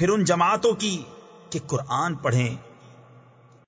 پھر ان جماعتوں کی کہ قرآن پڑھیں